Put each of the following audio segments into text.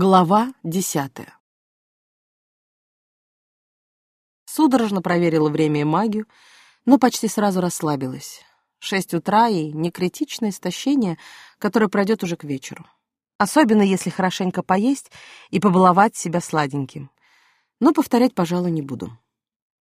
Глава десятая Судорожно проверила время и магию, но почти сразу расслабилась. Шесть утра и некритичное истощение, которое пройдет уже к вечеру. Особенно если хорошенько поесть и побаловать себя сладеньким. Но повторять, пожалуй, не буду.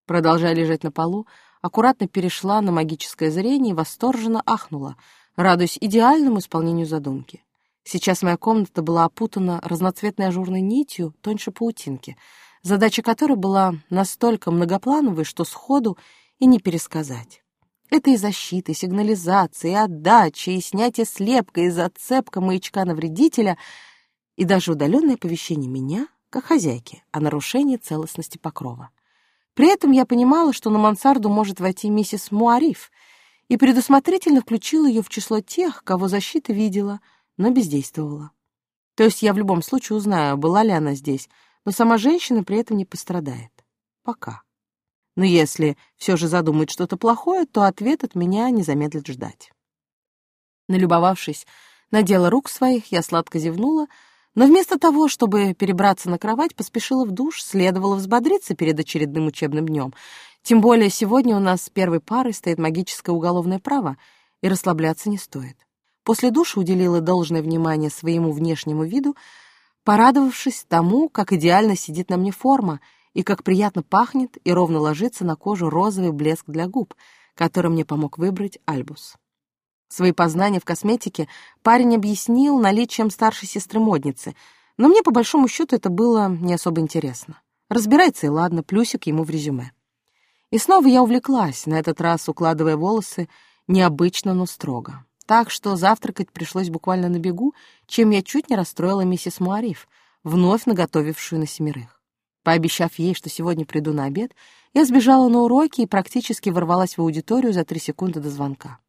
Продолжая лежать на полу, аккуратно перешла на магическое зрение и восторженно ахнула, радуясь идеальному исполнению задумки. Сейчас моя комната была опутана разноцветной ажурной нитью тоньше паутинки, задача которой была настолько многоплановой, что сходу и не пересказать. Это и защита, и сигнализация, и отдача, и снятие слепка, и зацепка маячка на вредителя, и даже удаленное оповещение меня, как хозяйки, о нарушении целостности покрова. При этом я понимала, что на мансарду может войти миссис Муариф, и предусмотрительно включила ее в число тех, кого защита видела, но бездействовала. То есть я в любом случае узнаю, была ли она здесь, но сама женщина при этом не пострадает. Пока. Но если все же задумает что-то плохое, то ответ от меня не замедлит ждать. Налюбовавшись на дело рук своих, я сладко зевнула, но вместо того, чтобы перебраться на кровать, поспешила в душ, следовало взбодриться перед очередным учебным днем. Тем более сегодня у нас с первой парой стоит магическое уголовное право, и расслабляться не стоит. После душа уделила должное внимание своему внешнему виду, порадовавшись тому, как идеально сидит на мне форма — и как приятно пахнет и ровно ложится на кожу розовый блеск для губ, который мне помог выбрать Альбус. Свои познания в косметике парень объяснил наличием старшей сестры-модницы, но мне, по большому счету, это было не особо интересно. Разбирается и ладно, плюсик ему в резюме. И снова я увлеклась, на этот раз укладывая волосы необычно, но строго. Так что завтракать пришлось буквально на бегу, чем я чуть не расстроила миссис Муариф, вновь наготовившую на семерых. Пообещав ей, что сегодня приду на обед, я сбежала на уроки и практически ворвалась в аудиторию за три секунды до звонка.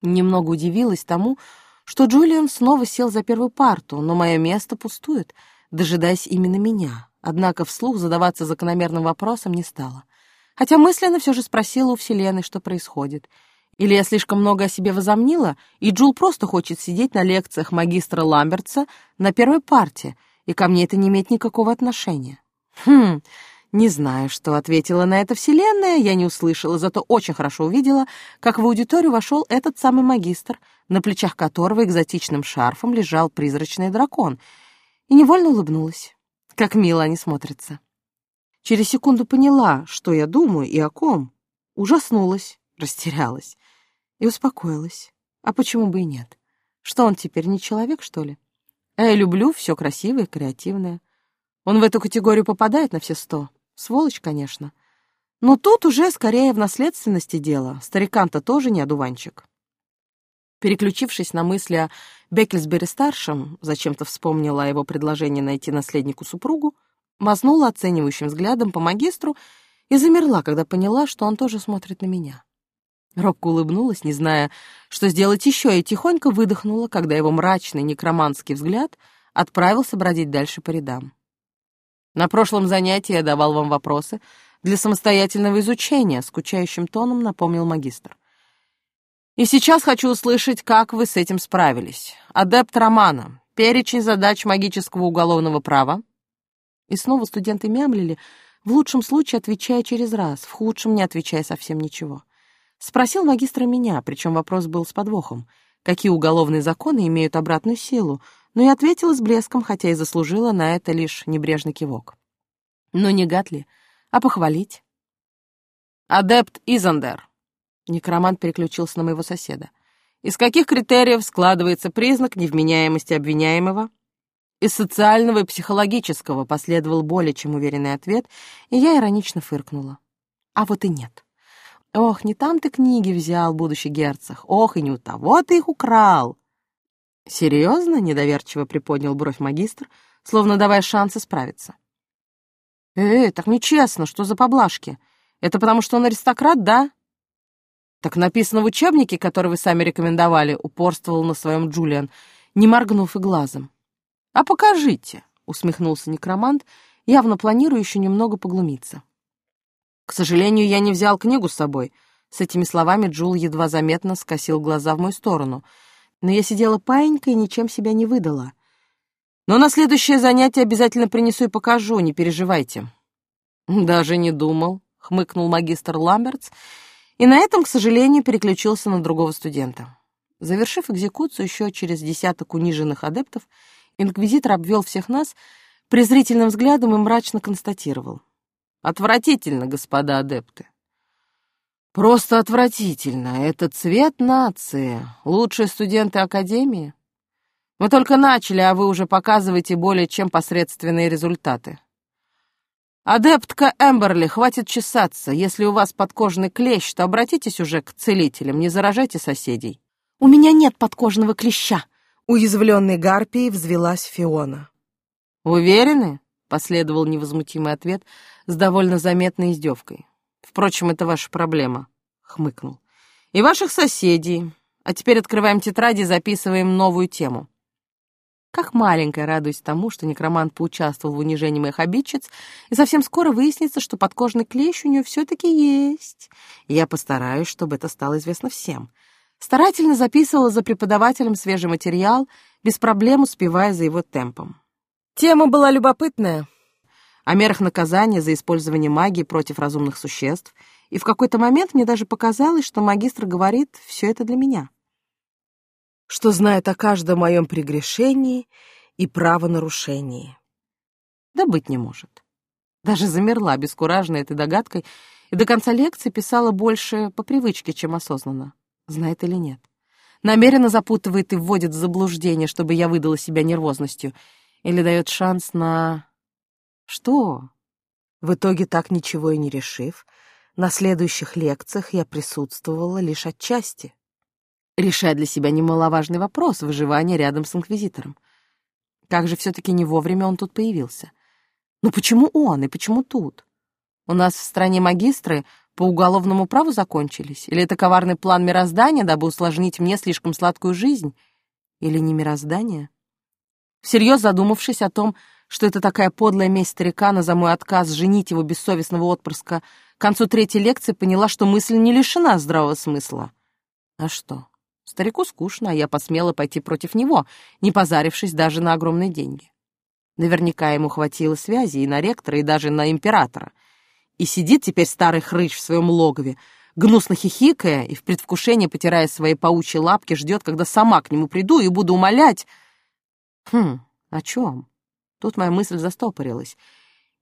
Немного удивилась тому, что Джулиан снова сел за первую парту, но мое место пустует, дожидаясь именно меня. Однако вслух задаваться закономерным вопросом не стала. Хотя мысленно все же спросила у Вселенной, что происходит. Или я слишком много о себе возомнила, и Джул просто хочет сидеть на лекциях магистра Ламбертса на первой парте, и ко мне это не имеет никакого отношения. Хм, не знаю, что ответила на это Вселенная, я не услышала, зато очень хорошо увидела, как в аудиторию вошел этот самый магистр, на плечах которого экзотичным шарфом лежал призрачный дракон, и невольно улыбнулась. Как мило они смотрятся. Через секунду поняла, что я думаю и о ком. Ужаснулась, растерялась и успокоилась. А почему бы и нет? Что он теперь, не человек, что ли? А я люблю все красивое креативное. Он в эту категорию попадает на все сто. Сволочь, конечно. Но тут уже скорее в наследственности дело. Старикан-то тоже не одуванчик. Переключившись на мысли о Беккельсбери-старшем, зачем-то вспомнила о его предложении найти наследнику супругу, мазнула оценивающим взглядом по магистру и замерла, когда поняла, что он тоже смотрит на меня. Робко улыбнулась, не зная, что сделать еще, и тихонько выдохнула, когда его мрачный некроманский взгляд отправился бродить дальше по рядам. На прошлом занятии я давал вам вопросы для самостоятельного изучения, скучающим тоном напомнил магистр. И сейчас хочу услышать, как вы с этим справились. Адепт Романа, перечень задач магического уголовного права. И снова студенты мямлили, в лучшем случае отвечая через раз, в худшем не отвечая совсем ничего. Спросил магистра меня, причем вопрос был с подвохом. Какие уголовные законы имеют обратную силу, но и ответила с блеском, хотя и заслужила на это лишь небрежный кивок. Но не гад ли, а похвалить. «Адепт Изандер», — некромант переключился на моего соседа. «Из каких критериев складывается признак невменяемости обвиняемого?» «Из социального и психологического», — последовал более чем уверенный ответ, и я иронично фыркнула. «А вот и нет». «Ох, не там ты книги взял, будущий герцог, ох, и не у того ты их украл!» «Серьезно?» — недоверчиво приподнял бровь магистр, словно давая шансы справиться. «Эй, так нечестно, что за поблажки? Это потому, что он аристократ, да?» «Так написано в учебнике, который вы сами рекомендовали», — упорствовал на своем Джулиан, не моргнув и глазом. «А покажите», — усмехнулся некромант, явно планируя еще немного поглумиться. «К сожалению, я не взял книгу с собой». С этими словами Джул едва заметно скосил глаза в мою сторону — но я сидела паенько и ничем себя не выдала. Но на следующее занятие обязательно принесу и покажу, не переживайте». «Даже не думал», — хмыкнул магистр Ламбертс, и на этом, к сожалению, переключился на другого студента. Завершив экзекуцию еще через десяток униженных адептов, инквизитор обвел всех нас презрительным взглядом и мрачно констатировал. «Отвратительно, господа адепты. Просто отвратительно. Это цвет нации. Лучшие студенты Академии. Мы только начали, а вы уже показываете более чем посредственные результаты. Адептка Эмберли, хватит чесаться. Если у вас подкожный клещ, то обратитесь уже к целителям, не заражайте соседей. У меня нет подкожного клеща. Уязвленной гарпией взвелась Фиона. Уверены? Последовал невозмутимый ответ с довольно заметной издевкой. Впрочем, это ваша проблема, хмыкнул. И ваших соседей. А теперь открываем тетради и записываем новую тему. Как маленькая радуюсь тому, что некромант поучаствовал в унижении моих обидчиц, и совсем скоро выяснится, что подкожный клещ у нее все-таки есть. И я постараюсь, чтобы это стало известно всем. Старательно записывала за преподавателем свежий материал, без проблем успевая за его темпом. Тема была любопытная, о мерах наказания за использование магии против разумных существ, и в какой-то момент мне даже показалось, что магистр говорит «все это для меня». Что знает о каждом моем прегрешении и правонарушении. Да быть не может. Даже замерла, бескуражная этой догадкой, и до конца лекции писала больше по привычке, чем осознанно. Знает или нет. Намеренно запутывает и вводит в заблуждение, чтобы я выдала себя нервозностью, или дает шанс на что? В итоге, так ничего и не решив, на следующих лекциях я присутствовала лишь отчасти, решая для себя немаловажный вопрос выживания рядом с инквизитором. Как же все-таки не вовремя он тут появился? Ну почему он и почему тут? У нас в стране магистры по уголовному праву закончились? Или это коварный план мироздания, дабы усложнить мне слишком сладкую жизнь? Или не мироздание? Всерьез задумавшись о том, что это такая подлая месть старикана за мой отказ женить его бессовестного отпрыска, к концу третьей лекции поняла, что мысль не лишена здравого смысла. А что? Старику скучно, а я посмела пойти против него, не позарившись даже на огромные деньги. Наверняка ему хватило связи и на ректора, и даже на императора. И сидит теперь старый хрыч в своем логове, гнусно хихикая и в предвкушении, потирая свои паучьи лапки, ждет, когда сама к нему приду и буду умолять. Хм, о чем? Тут моя мысль застопорилась,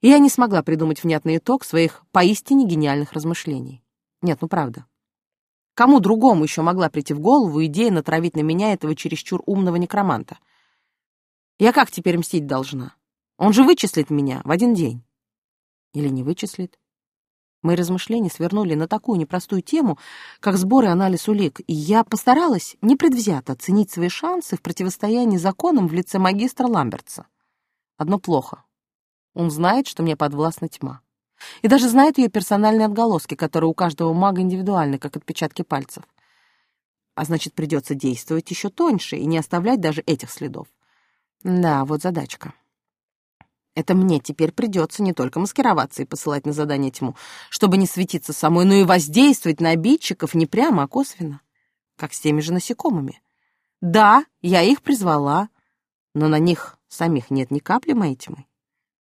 и я не смогла придумать внятный итог своих поистине гениальных размышлений. Нет, ну правда. Кому другому еще могла прийти в голову идея натравить на меня этого чересчур умного некроманта? Я как теперь мстить должна? Он же вычислит меня в один день. Или не вычислит? Мои размышления свернули на такую непростую тему, как сбор и анализ улик, и я постаралась непредвзято оценить свои шансы в противостоянии законам в лице магистра Ламбертса. Одно плохо. Он знает, что мне подвластна тьма. И даже знает ее персональные отголоски, которые у каждого мага индивидуальны, как отпечатки пальцев. А значит, придется действовать еще тоньше и не оставлять даже этих следов. Да, вот задачка. Это мне теперь придется не только маскироваться и посылать на задание тьму, чтобы не светиться самой, но и воздействовать на обидчиков не прямо, а косвенно, как с теми же насекомыми. Да, я их призвала, но на них Самих нет ни капли моей тьмы.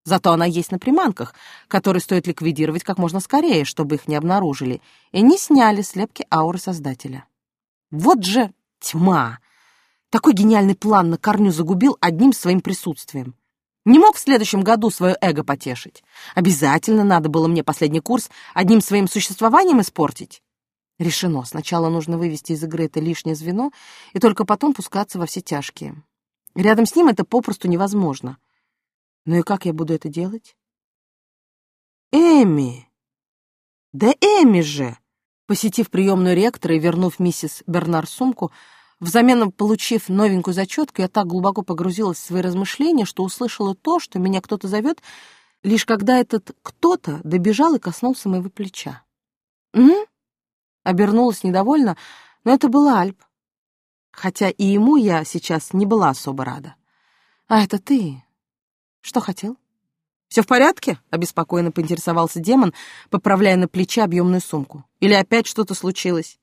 Зато она есть на приманках, которые стоит ликвидировать как можно скорее, чтобы их не обнаружили, и не сняли слепки ауры Создателя. Вот же тьма! Такой гениальный план на корню загубил одним своим присутствием. Не мог в следующем году свое эго потешить. Обязательно надо было мне последний курс одним своим существованием испортить. Решено. Сначала нужно вывести из игры это лишнее звено и только потом пускаться во все тяжкие. Рядом с ним это попросту невозможно. Ну и как я буду это делать? Эми! Да Эми же! Посетив приемную ректора и вернув миссис Бернар сумку, взамен получив новенькую зачетку, я так глубоко погрузилась в свои размышления, что услышала то, что меня кто-то зовет, лишь когда этот кто-то добежал и коснулся моего плеча. «М?», Обернулась недовольно, но это был Альп хотя и ему я сейчас не была особо рада. «А это ты? Что хотел?» «Все в порядке?» — обеспокоенно поинтересовался демон, поправляя на плече объемную сумку. «Или опять что-то случилось?»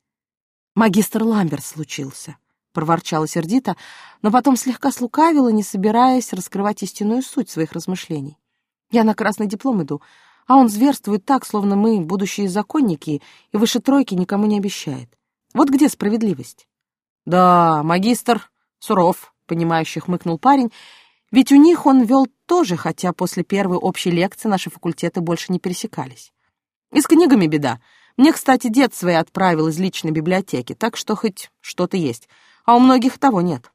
«Магистр Ламберт случился», —— проворчала сердито, но потом слегка слукавила, не собираясь раскрывать истинную суть своих размышлений. «Я на красный диплом иду, а он зверствует так, словно мы будущие законники, и выше тройки никому не обещает. Вот где справедливость?» «Да, магистр суров», — понимающий хмыкнул парень, ведь у них он вел тоже, хотя после первой общей лекции наши факультеты больше не пересекались. И с книгами беда. Мне, кстати, дед свои отправил из личной библиотеки, так что хоть что-то есть а у многих того нет.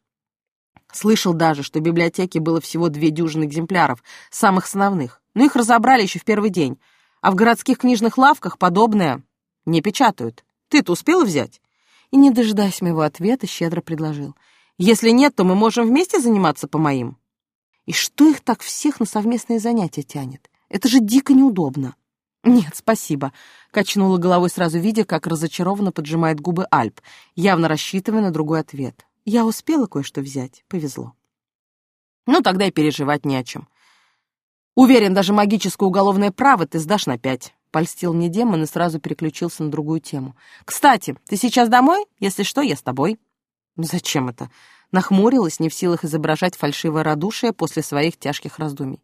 Слышал даже, что в библиотеке было всего две дюжины экземпляров, самых основных, но их разобрали еще в первый день, а в городских книжных лавках подобное не печатают. Ты-то успела взять? И, не дожидаясь моего ответа, щедро предложил. Если нет, то мы можем вместе заниматься по моим. И что их так всех на совместные занятия тянет? Это же дико неудобно. «Нет, спасибо», — качнула головой сразу, видя, как разочарованно поджимает губы Альп, явно рассчитывая на другой ответ. «Я успела кое-что взять, повезло». «Ну, тогда и переживать не о чем. Уверен, даже магическое уголовное право ты сдашь на пять», — польстил мне демон и сразу переключился на другую тему. «Кстати, ты сейчас домой? Если что, я с тобой». «Зачем это?» Нахмурилась, не в силах изображать фальшивое радушие после своих тяжких раздумий.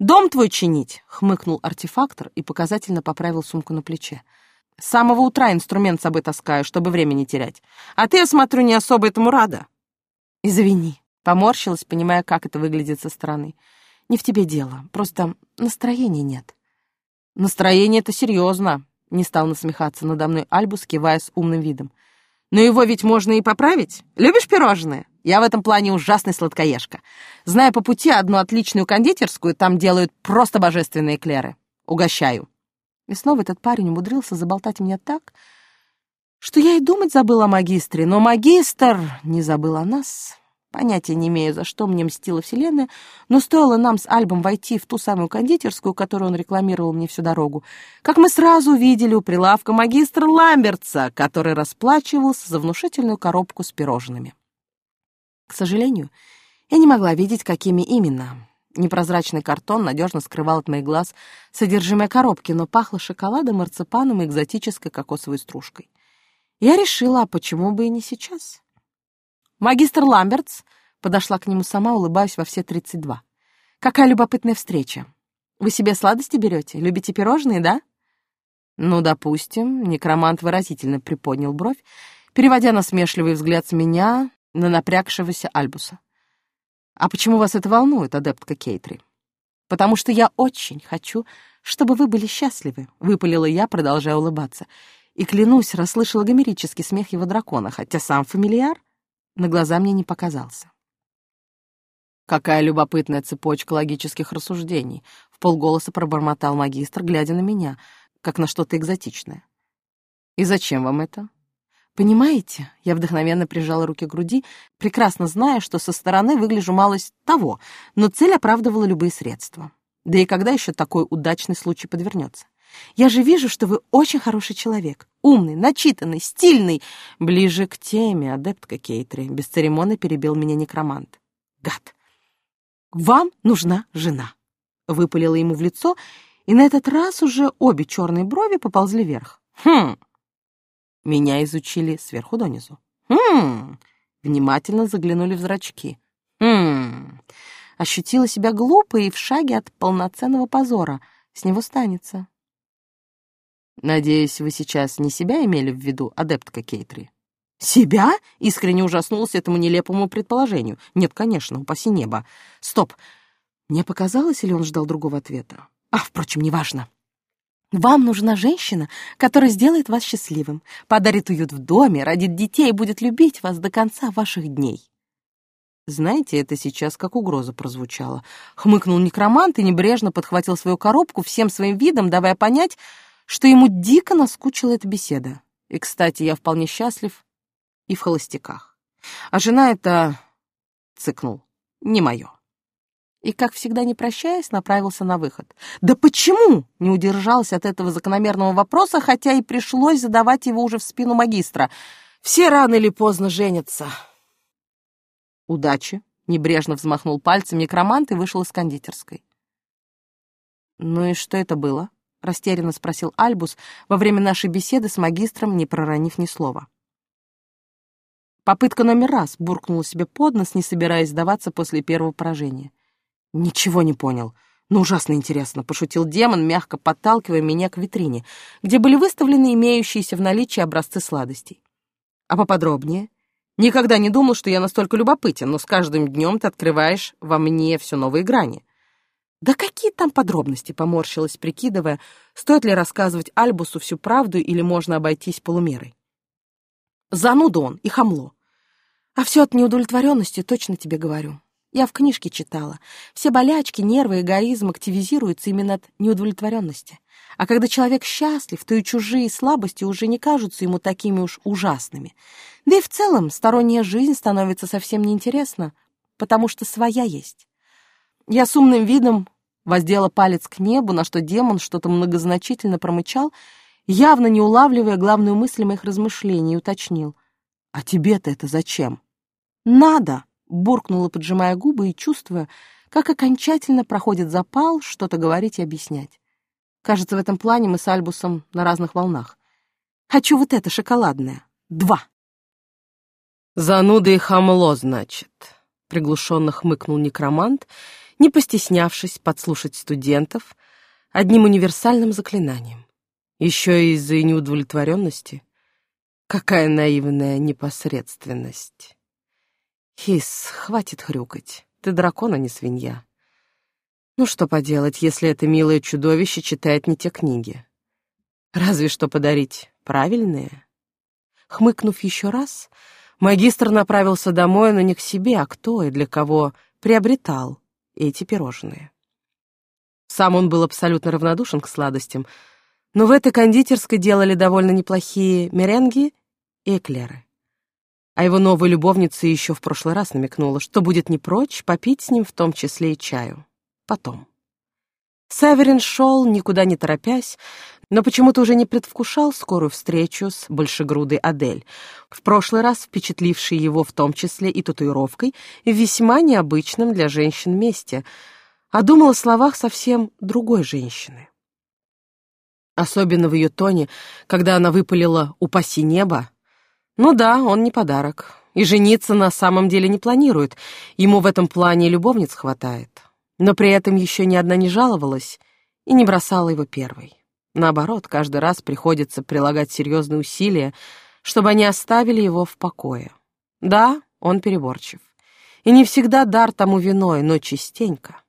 «Дом твой чинить!» — хмыкнул артефактор и показательно поправил сумку на плече. «С самого утра инструмент с собой таскаю, чтобы время не терять. А ты, я смотрю, не особо этому рада». «Извини», — поморщилась, понимая, как это выглядит со стороны. «Не в тебе дело, просто настроения нет». «Настроение — это серьезно», — не стал насмехаться надо мной Альбус, кивая с умным видом. «Но его ведь можно и поправить. Любишь пирожные?» Я в этом плане ужасный сладкоежка. Знаю по пути одну отличную кондитерскую, там делают просто божественные эклеры. Угощаю. И снова этот парень умудрился заболтать меня так, что я и думать забыла о магистре, но магистр не забыл о нас. Понятия не имею, за что мне мстила вселенная, но стоило нам с Альбом войти в ту самую кондитерскую, которую он рекламировал мне всю дорогу, как мы сразу увидели у прилавка магистра Ламбертса, который расплачивался за внушительную коробку с пирожными. К сожалению, я не могла видеть, какими именно. Непрозрачный картон надежно скрывал от моих глаз содержимое коробки, но пахло шоколадом, марципаном и экзотической кокосовой стружкой. Я решила, а почему бы и не сейчас? Магистр Ламбертс подошла к нему сама, улыбаясь во все тридцать два. Какая любопытная встреча. Вы себе сладости берете? Любите пирожные, да? Ну, допустим, некромант выразительно приподнял бровь, переводя насмешливый взгляд с меня на напрягшегося Альбуса. «А почему вас это волнует, адептка Кейтри?» «Потому что я очень хочу, чтобы вы были счастливы», — выпалила я, продолжая улыбаться. И, клянусь, расслышала гомерический смех его дракона, хотя сам фамильяр на глаза мне не показался. «Какая любопытная цепочка логических рассуждений!» — в полголоса пробормотал магистр, глядя на меня, как на что-то экзотичное. «И зачем вам это?» Понимаете, я вдохновенно прижала руки к груди, прекрасно зная, что со стороны выгляжу малость того, но цель оправдывала любые средства. Да и когда еще такой удачный случай подвернется? Я же вижу, что вы очень хороший человек. Умный, начитанный, стильный. Ближе к теме, адептка Кейтри. Без церемонии перебил меня некромант. Гад. Вам нужна жена. Выпалила ему в лицо, и на этот раз уже обе черные брови поползли вверх. Хм, меня изучили сверху донизу. Хм, внимательно заглянули в зрачки. Хм, ощутила себя глупой и в шаге от полноценного позора. С него станется. Надеюсь, вы сейчас не себя имели в виду, адептка Кейтри? Себя? Искренне ужаснулся этому нелепому предположению. Нет, конечно, упаси небо. Стоп. Мне показалось, или он ждал другого ответа? А, впрочем, неважно. Вам нужна женщина, которая сделает вас счастливым, подарит уют в доме, родит детей и будет любить вас до конца ваших дней. Знаете, это сейчас как угроза прозвучало. Хмыкнул некромант и небрежно подхватил свою коробку всем своим видом, давая понять, что ему дико наскучила эта беседа. И, кстати, я вполне счастлив и в холостяках. А жена это... цыкнул. Не мое и, как всегда не прощаясь, направился на выход. «Да почему?» — не удержался от этого закономерного вопроса, хотя и пришлось задавать его уже в спину магистра. «Все рано или поздно женятся». «Удачи!» — небрежно взмахнул пальцем некромант и вышел из кондитерской. «Ну и что это было?» — растерянно спросил Альбус во время нашей беседы с магистром, не проронив ни слова. Попытка номер раз буркнула себе под нос, не собираясь сдаваться после первого поражения. «Ничего не понял. Ну, ужасно интересно», — пошутил демон, мягко подталкивая меня к витрине, где были выставлены имеющиеся в наличии образцы сладостей. «А поподробнее?» Никогда не думал, что я настолько любопытен, но с каждым днем ты открываешь во мне все новые грани. Да какие там подробности, поморщилась, прикидывая, стоит ли рассказывать Альбусу всю правду или можно обойтись полумерой. Зануда он и хамло. А все от неудовлетворенности, точно тебе говорю. Я в книжке читала. Все болячки, нервы, эгоизм активизируются именно от неудовлетворенности. А когда человек счастлив, то и чужие слабости уже не кажутся ему такими уж ужасными. Да и в целом сторонняя жизнь становится совсем неинтересна, потому что своя есть. Я с умным видом воздела палец к небу, на что демон что-то многозначительно промычал, явно не улавливая главную мысль моих размышлений, уточнил. «А тебе-то это зачем?» «Надо!» — буркнула, поджимая губы и чувствуя, как окончательно проходит запал что-то говорить и объяснять. Кажется, в этом плане мы с Альбусом на разных волнах. Хочу вот это шоколадное. Два. Зануда и хамло, значит, приглушенно хмыкнул некромант, не постеснявшись подслушать студентов одним универсальным заклинанием. Еще и из-за неудовлетворенности. Какая наивная непосредственность. Хис, хватит хрюкать. Ты дракон, а не свинья. Ну что поделать, если это милое чудовище читает не те книги? Разве что подарить правильные. Хмыкнув еще раз, магистр направился домой, но не к себе, а кто и для кого приобретал эти пирожные. Сам он был абсолютно равнодушен к сладостям, но в этой кондитерской делали довольно неплохие меренги и эклеры. А его новая любовница еще в прошлый раз намекнула, что будет не прочь попить с ним в том числе и чаю потом. Северин шел, никуда не торопясь, но почему-то уже не предвкушал скорую встречу с большегрудой Адель, в прошлый раз впечатлившей его в том числе и татуировкой, весьма необычным для женщин месте, а думал о словах совсем другой женщины. Особенно в ее тоне, когда она выпалила «упаси небо». Ну да, он не подарок, и жениться на самом деле не планирует, ему в этом плане любовниц хватает но при этом еще ни одна не жаловалась и не бросала его первой. Наоборот, каждый раз приходится прилагать серьезные усилия, чтобы они оставили его в покое. Да, он переборчив. И не всегда дар тому виной, но частенько.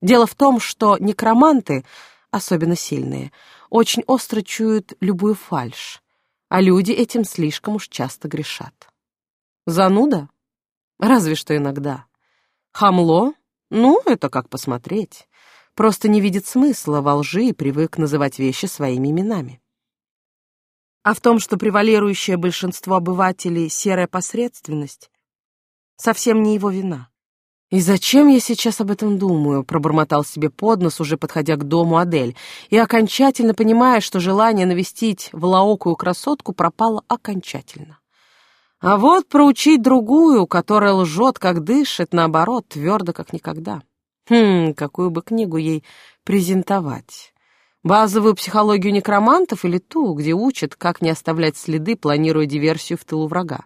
Дело в том, что некроманты, особенно сильные, очень остро чуют любую фальшь, а люди этим слишком уж часто грешат. Зануда? Разве что иногда. Хамло? Ну, это как посмотреть. Просто не видит смысла во лжи и привык называть вещи своими именами. А в том, что превалирующее большинство обывателей — серая посредственность, совсем не его вина. «И зачем я сейчас об этом думаю?» — пробормотал себе под нос, уже подходя к дому Адель, и окончательно понимая, что желание навестить влаокую красотку пропало окончательно. А вот проучить другую, которая лжет, как дышит, наоборот, твердо, как никогда. Хм, какую бы книгу ей презентовать? Базовую психологию некромантов или ту, где учат, как не оставлять следы, планируя диверсию в тылу врага?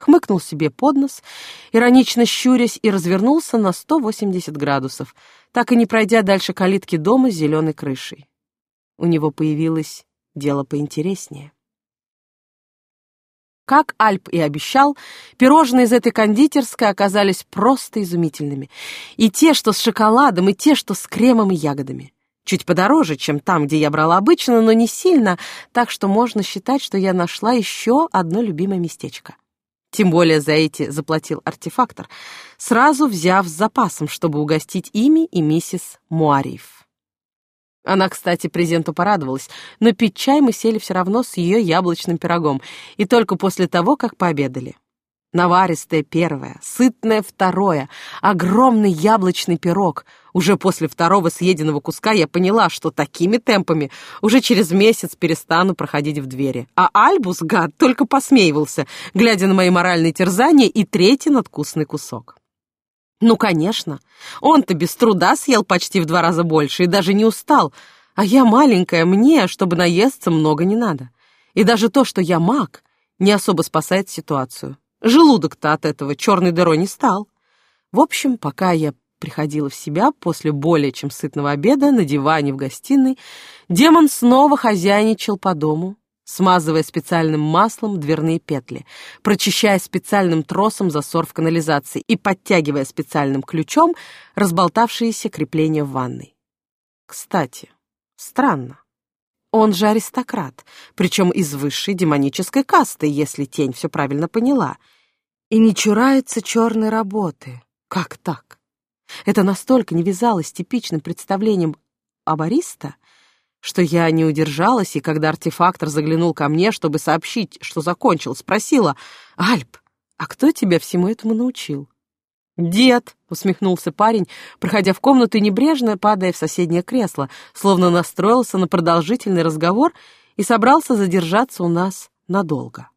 Хмыкнул себе под нос, иронично щурясь, и развернулся на 180 градусов, так и не пройдя дальше калитки дома с зеленой крышей. У него появилось дело поинтереснее. Как Альп и обещал, пирожные из этой кондитерской оказались просто изумительными. И те, что с шоколадом, и те, что с кремом и ягодами. Чуть подороже, чем там, где я брала обычно, но не сильно, так что можно считать, что я нашла еще одно любимое местечко. Тем более за эти заплатил артефактор, сразу взяв с запасом, чтобы угостить ими и миссис Муариев. Она, кстати, презенту порадовалась, но пить чай мы сели все равно с ее яблочным пирогом, и только после того, как пообедали. Наваристое первое, сытное второе, огромный яблочный пирог. Уже после второго съеденного куска я поняла, что такими темпами уже через месяц перестану проходить в двери. А Альбус, гад, только посмеивался, глядя на мои моральные терзания и третий надкусный кусок. Ну, конечно. Он-то без труда съел почти в два раза больше и даже не устал. А я маленькая, мне, чтобы наесться, много не надо. И даже то, что я маг, не особо спасает ситуацию. Желудок-то от этого черной дырой не стал. В общем, пока я приходила в себя после более чем сытного обеда на диване в гостиной, демон снова хозяйничал по дому, смазывая специальным маслом дверные петли, прочищая специальным тросом засор в канализации и подтягивая специальным ключом разболтавшиеся крепления в ванной. Кстати, странно. Он же аристократ, причем из высшей демонической касты, если тень все правильно поняла, и не чурается черной работы. Как так? Это настолько не вязалось с типичным представлением об Ариста, что я не удержалась, и когда артефактор заглянул ко мне, чтобы сообщить, что закончил, спросила, «Альп, а кто тебя всему этому научил?» «Дед», — усмехнулся парень, проходя в комнату и небрежно падая в соседнее кресло, словно настроился на продолжительный разговор и собрался задержаться у нас надолго.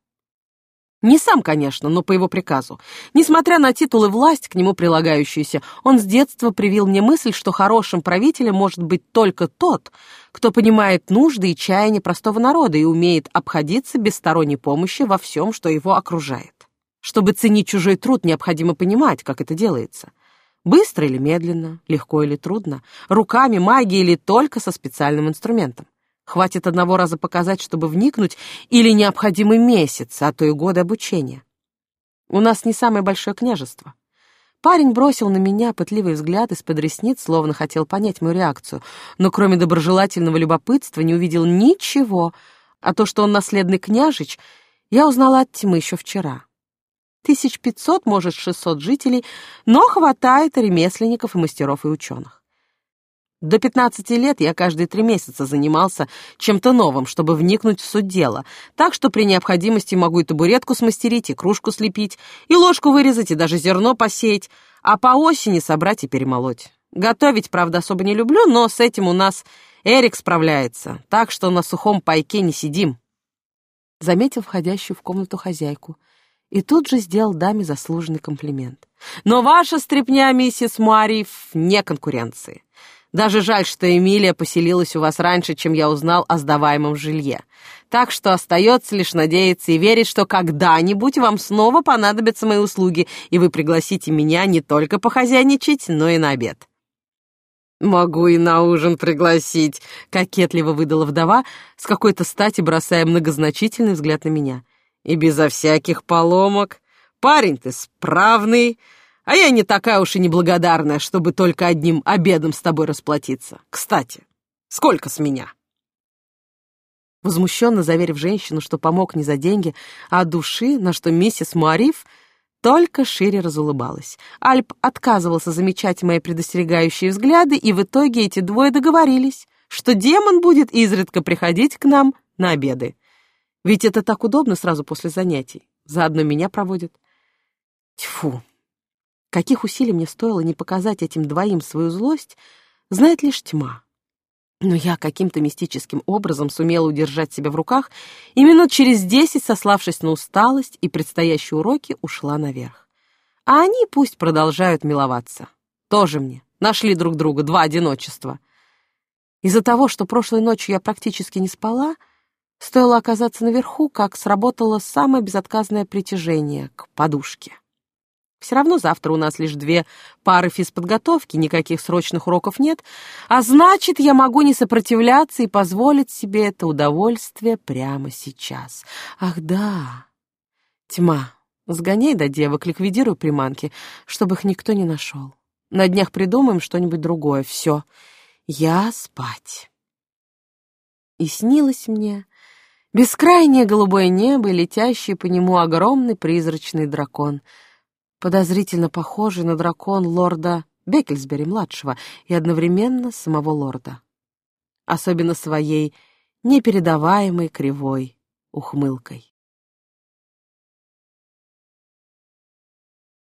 Не сам, конечно, но по его приказу. Несмотря на титул и власть, к нему прилагающуюся, он с детства привил мне мысль, что хорошим правителем может быть только тот, кто понимает нужды и чаяния простого народа и умеет обходиться без сторонней помощи во всем, что его окружает. Чтобы ценить чужой труд, необходимо понимать, как это делается. Быстро или медленно, легко или трудно, руками, магией или только со специальным инструментом. Хватит одного раза показать, чтобы вникнуть, или необходимый месяц, а то и годы обучения. У нас не самое большое княжество. Парень бросил на меня пытливый взгляд из-под ресниц, словно хотел понять мою реакцию, но кроме доброжелательного любопытства не увидел ничего, а то, что он наследный княжич, я узнала от тьмы еще вчера. Тысяч пятьсот, может, шестьсот жителей, но хватает ремесленников и мастеров и ученых. До 15 лет я каждые три месяца занимался чем-то новым, чтобы вникнуть в суть дела, так что при необходимости могу и табуретку смастерить, и кружку слепить, и ложку вырезать, и даже зерно посеять, а по осени собрать и перемолоть. Готовить, правда, особо не люблю, но с этим у нас Эрик справляется, так что на сухом пайке не сидим. Заметил входящую в комнату хозяйку и тут же сделал даме заслуженный комплимент. Но ваша стряпня, миссис Муариф, не конкуренции. Даже жаль, что Эмилия поселилась у вас раньше, чем я узнал о сдаваемом жилье. Так что остается лишь надеяться и верить, что когда-нибудь вам снова понадобятся мои услуги, и вы пригласите меня не только похозяйничать, но и на обед». «Могу и на ужин пригласить», — кокетливо выдала вдова, с какой-то стати бросая многозначительный взгляд на меня. «И безо всяких поломок. Парень ты справный, а я не такая уж и неблагодарная, чтобы только одним обедом с тобой расплатиться. Кстати, сколько с меня?» Возмущенно заверив женщину, что помог не за деньги, а от души, на что миссис Муариф только шире разулыбалась. Альп отказывался замечать мои предостерегающие взгляды, и в итоге эти двое договорились, что демон будет изредка приходить к нам на обеды. Ведь это так удобно сразу после занятий. Заодно меня проводят. Тьфу, Каких усилий мне стоило не показать этим двоим свою злость, знает лишь тьма. Но я каким-то мистическим образом сумела удержать себя в руках, и минут через десять, сославшись на усталость и предстоящие уроки, ушла наверх. А они пусть продолжают миловаться. Тоже мне. Нашли друг друга, два одиночества. Из-за того, что прошлой ночью я практически не спала, стоило оказаться наверху, как сработало самое безотказное притяжение к подушке. Все равно завтра у нас лишь две пары физподготовки, никаких срочных уроков нет, а значит, я могу не сопротивляться и позволить себе это удовольствие прямо сейчас. Ах да, тьма, сгоняй до девок, ликвидируй приманки, чтобы их никто не нашел. На днях придумаем что-нибудь другое. Все, я спать. И снилось мне бескрайнее голубое небо и летящий по нему огромный призрачный дракон — подозрительно похожий на дракон лорда Беккельсбери-младшего и одновременно самого лорда. Особенно своей непередаваемой кривой ухмылкой.